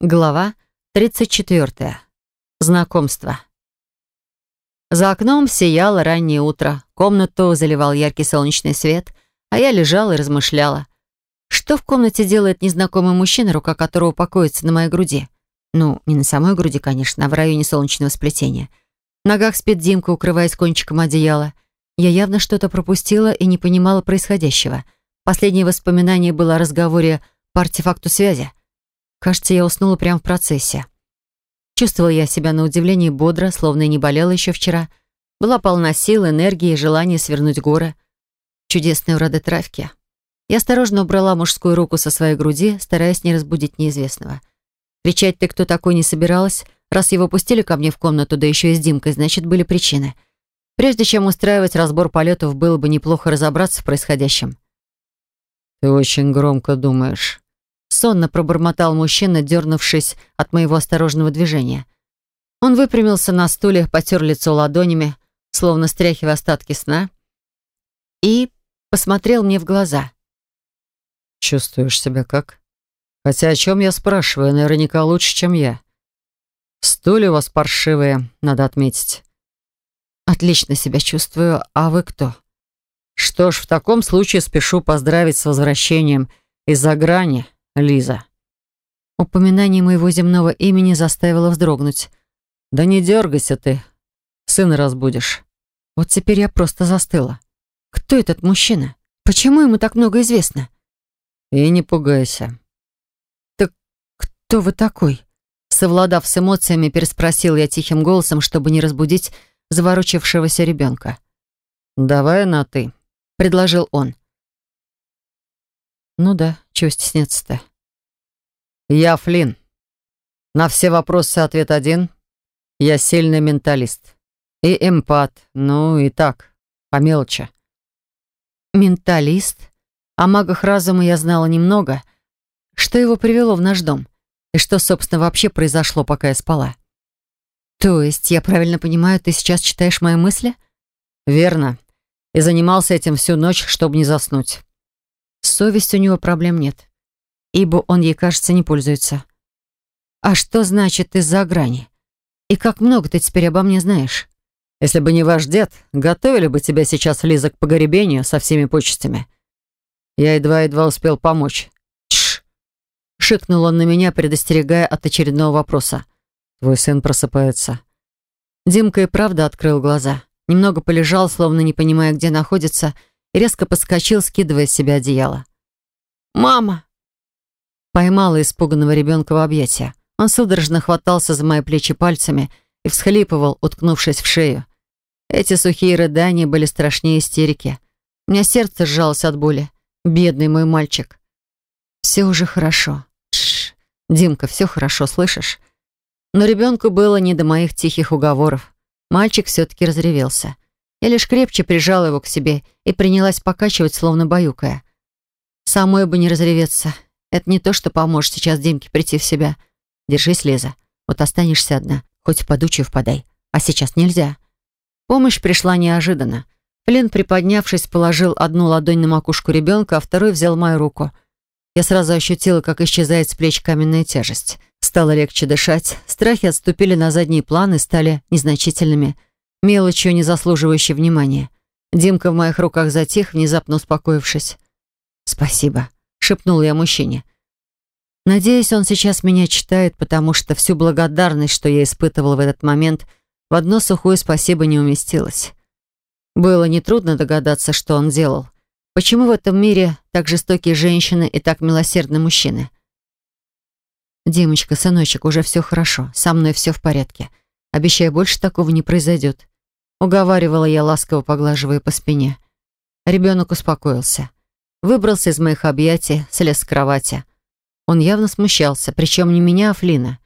Глава 34. Знакомство. За окном сияло раннее утро. Комнату заливал яркий солнечный свет, а я лежала и размышляла. Что в комнате делает незнакомый мужчина, рука которого покоится на моей груди? Ну, не на самой груди, конечно, а в районе солнечного сплетения. В ногах спит Димка, укрываясь кончиком одеяла. Я явно что-то пропустила и не понимала происходящего. Последнее воспоминание было о разговоре по артефакту связи — Кажется, я уснула прямо в процессе. Чувствовала я себя на удивление бодро, словно и не болела еще вчера. Была полна сил, энергии и желания свернуть горы. Чудесные урады травки. Я осторожно убрала мужскую руку со своей груди, стараясь не разбудить неизвестного. Кричать «ты кто такой» не собиралась. Раз его пустили ко мне в комнату, да еще и с Димкой, значит, были причины. Прежде чем устраивать разбор полетов, было бы неплохо разобраться в происходящем. «Ты очень громко думаешь», Сонно пробормотал мужчина, дернувшись от моего осторожного движения. Он выпрямился на стуле, потер лицо ладонями, словно стряхивая остатки сна, и посмотрел мне в глаза. «Чувствуешь себя как? Хотя о чем я спрашиваю, наверняка лучше, чем я. Стулья у вас паршивые, надо отметить». «Отлично себя чувствую. А вы кто?» «Что ж, в таком случае спешу поздравить с возвращением из-за грани». Лиза. Упоминание моего земного имени заставило вздрогнуть. «Да не дергайся ты, сына разбудишь». Вот теперь я просто застыла. Кто этот мужчина? Почему ему так много известно? И не пугайся. Так кто вы такой? Совладав с эмоциями, переспросил я тихим голосом, чтобы не разбудить заворочившегося ребенка. «Давай на «ты», — предложил он. Ну да, чего стесняться-то? Я Флинн. На все вопросы ответ один. Я сильный менталист. И эмпат. Ну и так, по мелочи. Менталист? О магах разума я знала немного. Что его привело в наш дом? И что, собственно, вообще произошло, пока я спала? То есть, я правильно понимаю, ты сейчас читаешь мои мысли? Верно. И занимался этим всю ночь, чтобы не заснуть. С совестью у него проблем нет, ибо он ей, кажется, не пользуется. А что значит из-за грани? И как много ты теперь обо мне знаешь? Если бы не ваш дед, готовили бы тебя сейчас, Лиза, к погребению со всеми почестями. Я едва-едва успел помочь. Тш! Шикнул он на меня, предостерегая от очередного вопроса. Твой сын просыпается. Димка и правда открыл глаза. Немного полежал, словно не понимая, где находится, и резко подскочил, скидывая с себя одеяло. «Мама!» Поймала испуганного ребенка в объятия. Он судорожно хватался за мои плечи пальцами и всхлипывал, уткнувшись в шею. Эти сухие рыдания были страшнее истерики. У меня сердце сжалось от боли. Бедный мой мальчик. Все уже хорошо. Тш, Димка, все хорошо, слышишь? Но ребенку было не до моих тихих уговоров. Мальчик все-таки разревелся. Я лишь крепче прижала его к себе и принялась покачивать, словно баюкая. Самой бы не разреветься. Это не то, что поможет сейчас Димке прийти в себя. Держись, Лиза. Вот останешься одна. Хоть в подучию впадай. А сейчас нельзя. Помощь пришла неожиданно. Плен, приподнявшись, положил одну ладонь на макушку ребенка, а второй взял мою руку. Я сразу ощутила, как исчезает с плеч каменная тяжесть. Стало легче дышать. Страхи отступили на задний план и стали незначительными мелочью, не заслуживающей внимания. Димка в моих руках затих, внезапно успокоившись. «Спасибо», — шепнул я мужчине. Надеюсь, он сейчас меня читает, потому что всю благодарность, что я испытывала в этот момент, в одно сухое спасибо не уместилось. Было нетрудно догадаться, что он делал. Почему в этом мире так жестокие женщины и так милосердны мужчины? «Димочка, сыночек, уже все хорошо. Со мной все в порядке. Обещаю, больше такого не произойдет. Уговаривала я, ласково поглаживая по спине. Ребенок успокоился. Выбрался из моих объятий, слез с кровати. Он явно смущался, причем не меня, а Флина.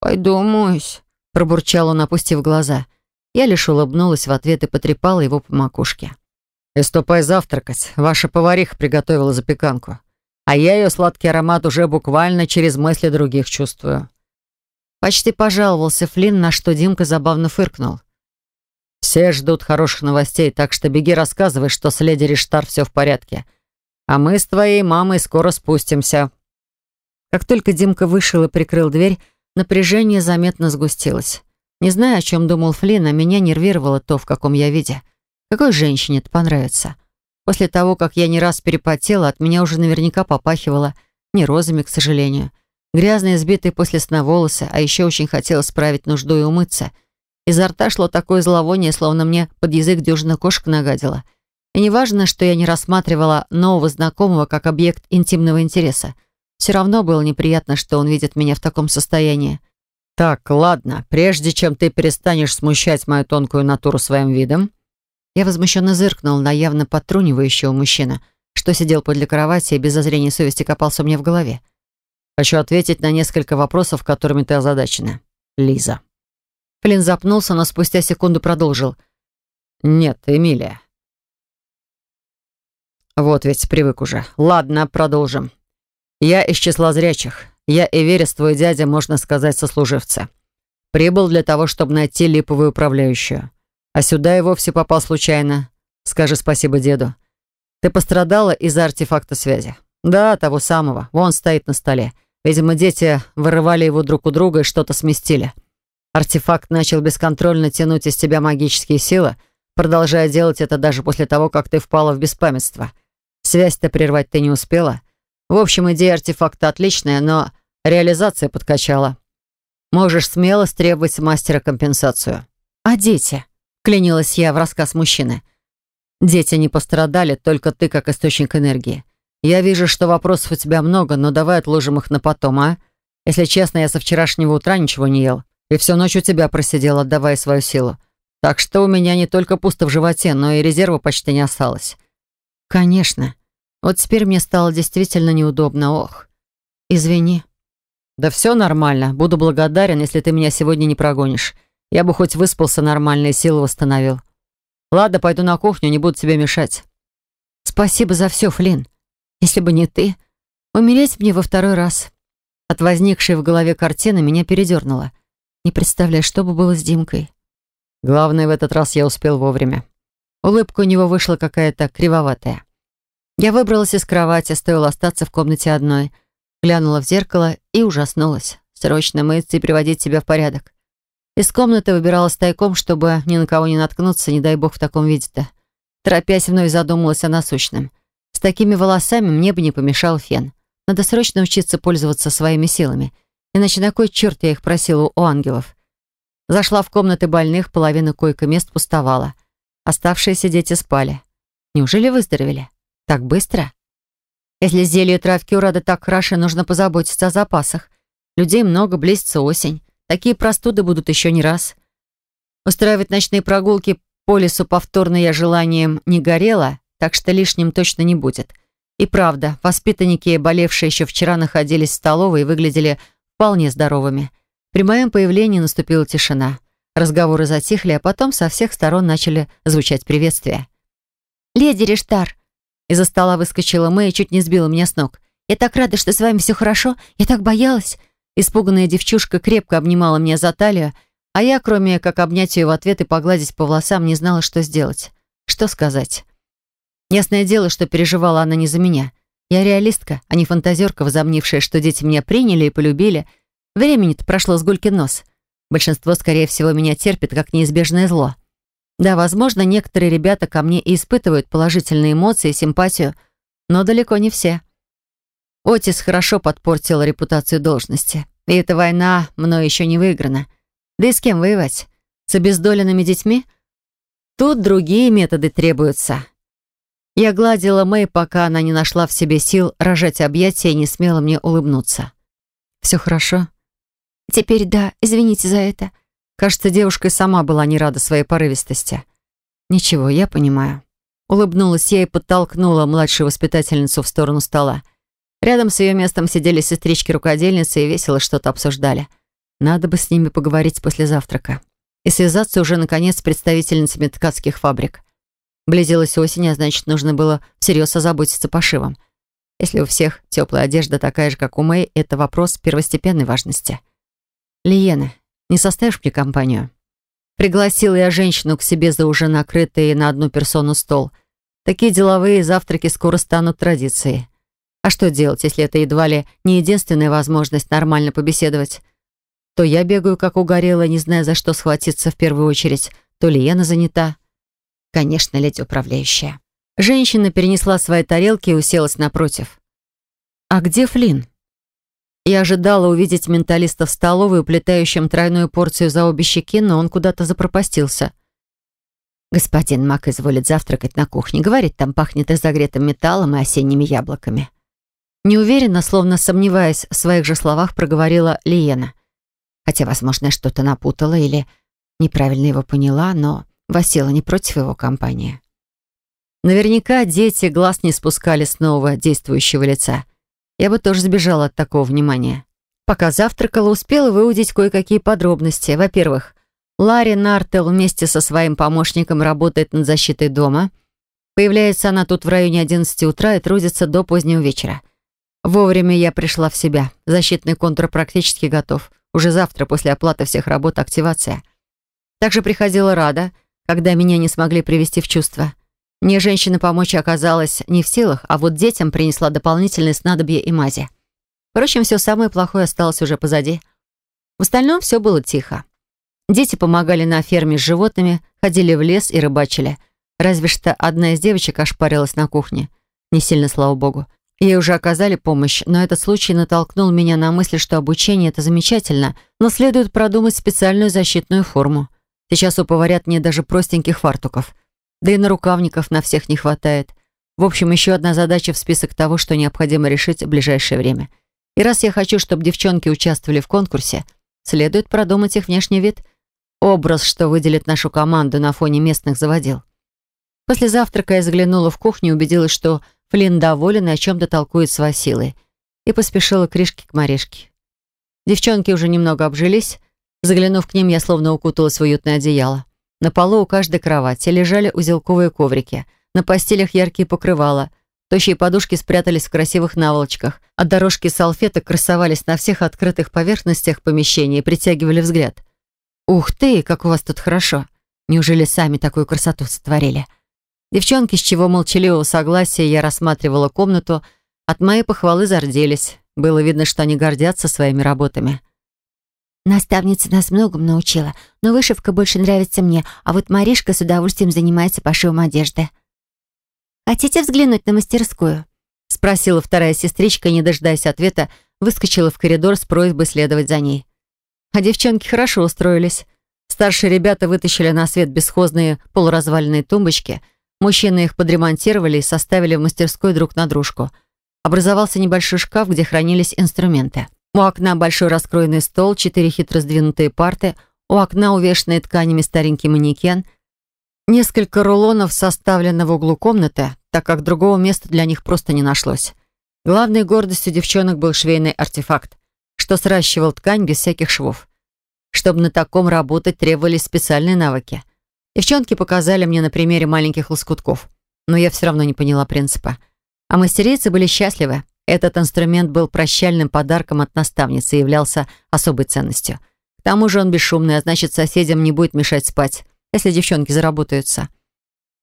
«Пойду умоюсь», — пробурчал он, опустив глаза. Я лишь улыбнулась в ответ и потрепала его по макушке. «И ступай завтракать. Ваша повариха приготовила запеканку. А я ее сладкий аромат уже буквально через мысли других чувствую». Почти пожаловался Флинн, на что Димка забавно фыркнул. Все ждут хороших новостей, так что беги рассказывай, что с леди Риштар все в порядке. А мы с твоей мамой скоро спустимся». Как только Димка вышел и прикрыл дверь, напряжение заметно сгустилось. Не знаю, о чем думал Флинн, а меня нервировало то, в каком я виде. Какой женщине это понравится? После того, как я не раз перепотела, от меня уже наверняка попахивало не розами, к сожалению. Грязные, сбитые после сна волосы, а еще очень хотела справить нужду и умыться. Изо рта шло такое зловоние, словно мне под язык дюжина кошек нагадила. И неважно, что я не рассматривала нового знакомого как объект интимного интереса. Все равно было неприятно, что он видит меня в таком состоянии. «Так, ладно, прежде чем ты перестанешь смущать мою тонкую натуру своим видом...» Я возмущенно зыркнул на явно подтрунивающего мужчину, что сидел подле кровати и без зазрения совести копался мне в голове. «Хочу ответить на несколько вопросов, которыми ты озадачена. Лиза». Флинн запнулся, но спустя секунду продолжил. «Нет, Эмилия». «Вот ведь привык уже. Ладно, продолжим. Я из числа зрячих. Я и Верес, твой дядя, можно сказать, сослуживцы. Прибыл для того, чтобы найти липовую управляющую. А сюда и вовсе попал случайно. Скажи спасибо деду. Ты пострадала из-за артефакта связи. Да, того самого. Вон стоит на столе. Видимо, дети вырывали его друг у друга и что-то сместили. Артефакт начал бесконтрольно тянуть из тебя магические силы, продолжая делать это даже после того, как ты впала в беспамятство. Связь-то прервать ты не успела. В общем, идея артефакта отличная, но реализация подкачала. Можешь смело стребовать мастера компенсацию. А дети? Клянилась я в рассказ мужчины. Дети не пострадали, только ты как источник энергии. Я вижу, что вопросов у тебя много, но давай отложим их на потом, а? Если честно, я со вчерашнего утра ничего не ел. И всю ночь у тебя просидел, отдавая свою силу. Так что у меня не только пусто в животе, но и резерва почти не осталось. Конечно. Вот теперь мне стало действительно неудобно. Ох. Извини. Да все нормально. Буду благодарен, если ты меня сегодня не прогонишь. Я бы хоть выспался нормально и силы восстановил. Ладно, пойду на кухню, не буду тебе мешать. Спасибо за все, Флинн. Если бы не ты, умереть мне во второй раз. От возникшей в голове картины меня передернуло. Не представляю, что бы было с Димкой. Главное, в этот раз я успел вовремя. Улыбка у него вышла какая-то кривоватая. Я выбралась из кровати, стоило остаться в комнате одной. Глянула в зеркало и ужаснулась. Срочно мыться и приводить себя в порядок. Из комнаты выбиралась тайком, чтобы ни на кого не наткнуться, не дай бог в таком виде-то. Торопясь, вновь задумалась о насущном. С такими волосами мне бы не помешал фен. Надо срочно учиться пользоваться своими силами. Иначе на кой черт я их просила у ангелов? Зашла в комнаты больных, половина койко-мест пустовала. Оставшиеся дети спали. Неужели выздоровели? Так быстро? Если зелье травки у Рады так хороши, нужно позаботиться о запасах. Людей много, близится осень. Такие простуды будут еще не раз. Устраивать ночные прогулки по лесу повторно я желанием не горела, так что лишним точно не будет. И правда, воспитанники, болевшие еще вчера, находились в столовой и выглядели вполне здоровыми. При моем появлении наступила тишина. Разговоры затихли, а потом со всех сторон начали звучать приветствия. «Леди Рештар!» Из-за стола выскочила Мэй и чуть не сбила меня с ног. «Я так рада, что с вами все хорошо. Я так боялась. Испуганная девчушка крепко обнимала меня за талию, а я, кроме как обнять ее в ответ и погладить по волосам, не знала, что сделать. Что сказать? Ясное дело, что переживала она не за меня. Я реалистка, а не фантазерка, возомнившая, что дети меня приняли и полюбили. Времени-то прошло с гулькин нос. Большинство, скорее всего, меня терпит как неизбежное зло. Да, возможно, некоторые ребята ко мне и испытывают положительные эмоции симпатию, но далеко не все. Отис хорошо подпортил репутацию должности. И эта война мной еще не выиграна. Да и с кем воевать? С обездоленными детьми? Тут другие методы требуются. Я гладила Мэй, пока она не нашла в себе сил рожать объятия и не смела мне улыбнуться. «Все хорошо?» «Теперь да, извините за это». Кажется, девушка сама была не рада своей порывистости. «Ничего, я понимаю». Улыбнулась я и подтолкнула младшую воспитательницу в сторону стола. Рядом с ее местом сидели сестрички-рукодельницы и весело что-то обсуждали. Надо бы с ними поговорить после завтрака. И связаться уже, наконец, с представительницами ткацких фабрик. Близилась осень, а значит, нужно было всерьез озаботиться пошивом. Если у всех теплая одежда такая же, как у Мэй, это вопрос первостепенной важности. «Лиена, не составишь мне компанию?» Пригласила я женщину к себе за уже накрытый на одну персону стол. Такие деловые завтраки скоро станут традицией. А что делать, если это едва ли не единственная возможность нормально побеседовать? То я бегаю, как угорела, не зная, за что схватиться в первую очередь, то ли Лена занята. Конечно, леди управляющая. Женщина перенесла свои тарелки и уселась напротив. «А где Флинн?» Я ожидала увидеть менталиста в столовой, уплетающем тройную порцию за обе щеки, но он куда-то запропастился. «Господин Мак изволит завтракать на кухне. Говорит, там пахнет разогретым металлом и осенними яблоками». Неуверенно, словно сомневаясь в своих же словах, проговорила Лиена. Хотя, возможно, я что-то напутала или неправильно его поняла, но Васила не против его компании. Наверняка дети глаз не спускали с нового действующего лица. Я бы тоже сбежала от такого внимания. Пока завтракала, успела выудить кое-какие подробности. Во-первых, Ларри Нартел вместе со своим помощником работает над защитой дома. Появляется она тут в районе 11 утра и трудится до позднего вечера. Вовремя я пришла в себя. Защитный контур практически готов. Уже завтра, после оплаты всех работ, активация. Также приходила Рада, когда меня не смогли привести в чувство. Мне женщина помочь оказалась не в силах, а вот детям принесла дополнительные снадобья и мази. Впрочем, все самое плохое осталось уже позади. В остальном все было тихо. Дети помогали на ферме с животными, ходили в лес и рыбачили. Разве что одна из девочек ошпарилась на кухне. Не сильно, слава богу. Ей уже оказали помощь, но этот случай натолкнул меня на мысль, что обучение — это замечательно, но следует продумать специальную защитную форму. Сейчас у поварят нет даже простеньких фартуков. Да и на рукавников на всех не хватает. В общем, еще одна задача в список того, что необходимо решить в ближайшее время. И раз я хочу, чтобы девчонки участвовали в конкурсе, следует продумать их внешний вид. Образ, что выделит нашу команду на фоне местных заводил. После завтрака я заглянула в кухню и убедилась, что Флинн доволен и о чем-то толкует с Василой. И поспешила к Ришке к Марешке. Девчонки уже немного обжились. Заглянув к ним, я словно укуталась в уютное одеяло. На полу у каждой кровати лежали узелковые коврики, на постелях яркие покрывала, тощие подушки спрятались в красивых наволочках, а дорожки салфеток красовались на всех открытых поверхностях помещения и притягивали взгляд. «Ух ты, как у вас тут хорошо! Неужели сами такую красоту сотворили?» Девчонки, с чего молчаливого согласия я рассматривала комнату, от моей похвалы зарделись. Было видно, что они гордятся своими работами. Наставница нас многому научила, но вышивка больше нравится мне, а вот Маришка с удовольствием занимается пошивом одежды. «Хотите взглянуть на мастерскую?» — спросила вторая сестричка, не дожидаясь ответа, выскочила в коридор с просьбой следовать за ней. А девчонки хорошо устроились. Старшие ребята вытащили на свет бесхозные полуразваленные тумбочки, мужчины их подремонтировали и составили в мастерской друг на дружку. Образовался небольшой шкаф, где хранились инструменты. У окна большой раскроенный стол, четыре хитро сдвинутые парты, у окна увешанный тканями старенький манекен, несколько рулонов составлено в углу комнаты, так как другого места для них просто не нашлось. Главной гордостью девчонок был швейный артефакт, что сращивал ткань без всяких швов. Чтобы на таком работать, требовались специальные навыки. Девчонки показали мне на примере маленьких лоскутков, но я все равно не поняла принципа. А мастерицы были счастливы. Этот инструмент был прощальным подарком от наставницы и являлся особой ценностью. К тому же он бесшумный, а значит, соседям не будет мешать спать, если девчонки заработаются.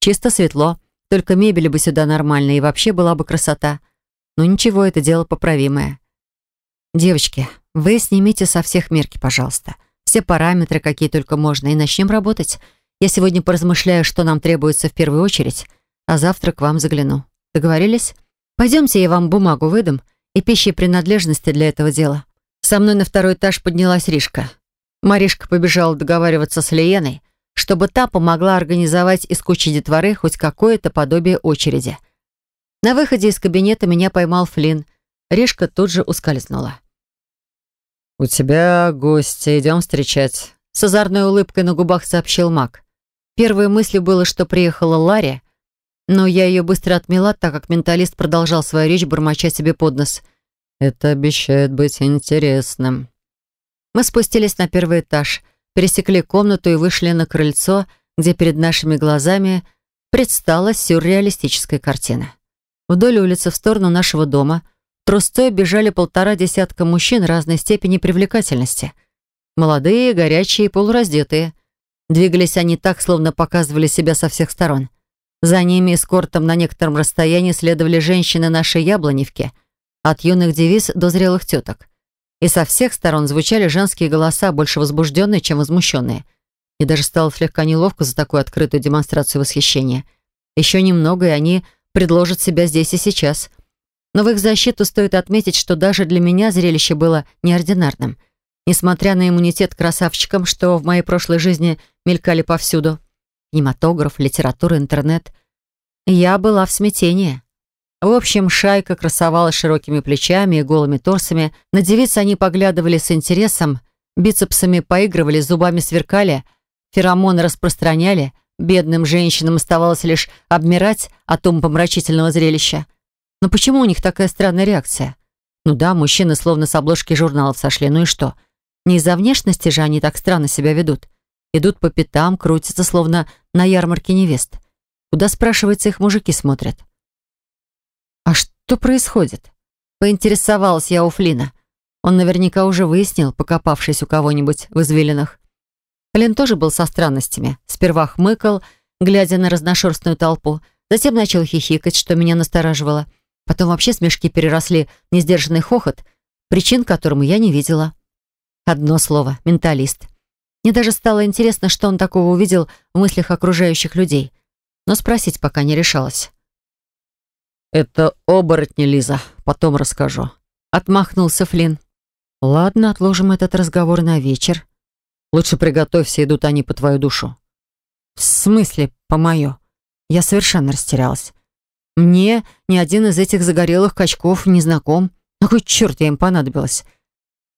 Чисто светло, только мебели бы сюда нормально, и вообще была бы красота. Но ничего, это дело поправимое. Девочки, вы снимите со всех мерки, пожалуйста. Все параметры, какие только можно, и начнем работать. Я сегодня поразмышляю, что нам требуется в первую очередь, а завтра к вам загляну. Договорились? Пойдемте, я вам бумагу выдам и пищи принадлежности для этого дела. Со мной на второй этаж поднялась Ришка. Маришка побежала договариваться с Лиеной, чтобы та помогла организовать из кучи детворы хоть какое-то подобие очереди. На выходе из кабинета меня поймал Флинн. Ришка тут же ускользнула. «У тебя гости, идем встречать», — с озорной улыбкой на губах сообщил маг. Первой мыслью было, что приехала Ларри, но я ее быстро отмела, так как менталист продолжал свою речь, бормоча себе под нос. «Это обещает быть интересным». Мы спустились на первый этаж, пересекли комнату и вышли на крыльцо, где перед нашими глазами предстала сюрреалистическая картина. Вдоль улицы в сторону нашего дома трустой бежали полтора десятка мужчин разной степени привлекательности. Молодые, горячие, полураздетые. Двигались они так, словно показывали себя со всех сторон. За ними эскортом на некотором расстоянии следовали женщины нашей Яблоневки, от юных девиц до зрелых теток. И со всех сторон звучали женские голоса, больше возбужденные, чем возмущенные. И даже стало слегка неловко за такую открытую демонстрацию восхищения. Еще немного, и они предложат себя здесь и сейчас. Но в их защиту стоит отметить, что даже для меня зрелище было неординарным. Несмотря на иммунитет красавчикам, что в моей прошлой жизни мелькали повсюду. Кинематограф, литература, интернет. Я была в смятении. В общем, шайка красовалась широкими плечами и голыми торсами. На девиц они поглядывали с интересом, бицепсами поигрывали, зубами сверкали, феромоны распространяли. Бедным женщинам оставалось лишь обмирать от умопомрачительного зрелища. Но почему у них такая странная реакция? Ну да, мужчины словно с обложки журналов сошли, ну и что? Не из-за внешности же они так странно себя ведут. Идут по пятам, крутятся, словно на ярмарке невест. Куда, спрашивается, их мужики смотрят? «А что происходит?» Поинтересовалась я у Флина. Он наверняка уже выяснил, покопавшись у кого-нибудь в извилинах. Флин тоже был со странностями. Сперва хмыкал, глядя на разношерстную толпу, затем начал хихикать, что меня настораживало. Потом вообще смешки переросли в несдержанный хохот, причин которому я не видела. Одно слово — менталист. Мне даже стало интересно, что он такого увидел в мыслях окружающих людей. Но спросить пока не решалась. «Это оборотни, Лиза. Потом расскажу». Отмахнулся Флинн. «Ладно, отложим этот разговор на вечер. Лучше приготовься, идут они по твою душу». «В смысле, по мою?» Я совершенно растерялась. Мне ни один из этих загорелых качков не знаком. На кой черт я им понадобилась?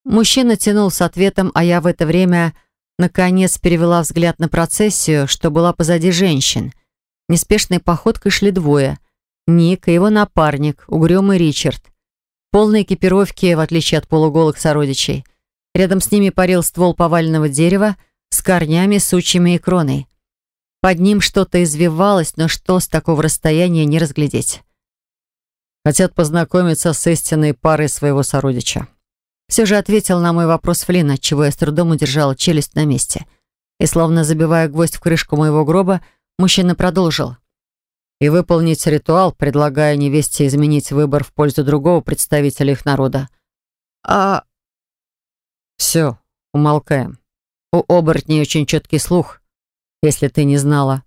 Мужчина тянул с ответом, а я в это время, наконец, перевела взгляд на процессию, что была позади женщин. Неспешной походкой шли двое — Ник и его напарник, угрюмый Ричард. Полной экипировки, в отличие от полуголых сородичей. Рядом с ними парил ствол поваленного дерева с корнями, сучьями и кроной. Под ним что-то извивалось, но что с такого расстояния не разглядеть. Хотят познакомиться с истинной парой своего сородича. Все же ответил на мой вопрос Флинн, отчего я с трудом удержала челюсть на месте. И словно забивая гвоздь в крышку моего гроба, мужчина продолжил и выполнить ритуал, предлагая невесте изменить выбор в пользу другого представителя их народа. А... Все, умолкаем. У оборотней очень четкий слух, если ты не знала.